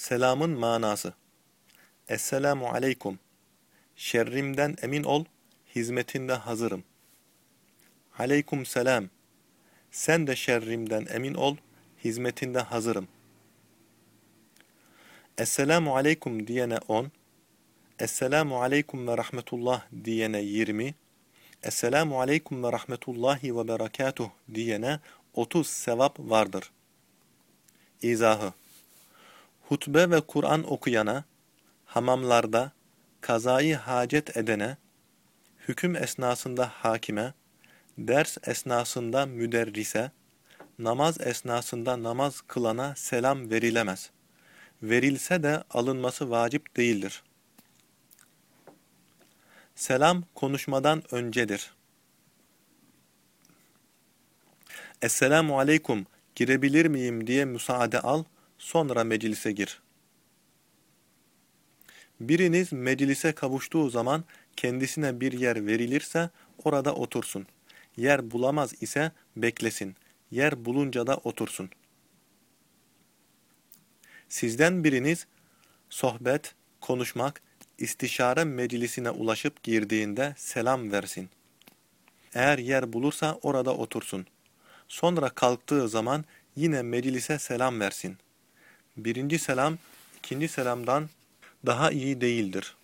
Selamın manası. Esselamu aleykum. Şerrimden emin ol, hizmetinde hazırım. Aleykum selam. Sen de şerrimden emin ol, hizmetinde hazırım. Esselamu aleykum diyene 10, Esselamu aleykum ve rahmetullah diyene 20, Esselamu aleykum ve rahmetullahi ve berekatuh diyene 30 sevap vardır. İzahı Hutbe ve Kur'an okuyana, hamamlarda, kazayı hacet edene, hüküm esnasında hakime, ders esnasında müderrise, namaz esnasında namaz kılana selam verilemez. Verilse de alınması vacip değildir. Selam konuşmadan öncedir. Esselamu aleyküm, girebilir miyim diye müsaade al, sonra meclise gir. Biriniz meclise kavuştuğu zaman kendisine bir yer verilirse orada otursun. Yer bulamaz ise beklesin. Yer bulunca da otursun. Sizden biriniz sohbet, konuşmak, istişare meclisine ulaşıp girdiğinde selam versin. Eğer yer bulursa orada otursun. Sonra kalktığı zaman yine meclise selam versin. Birinci selam, ikinci selamdan daha iyi değildir.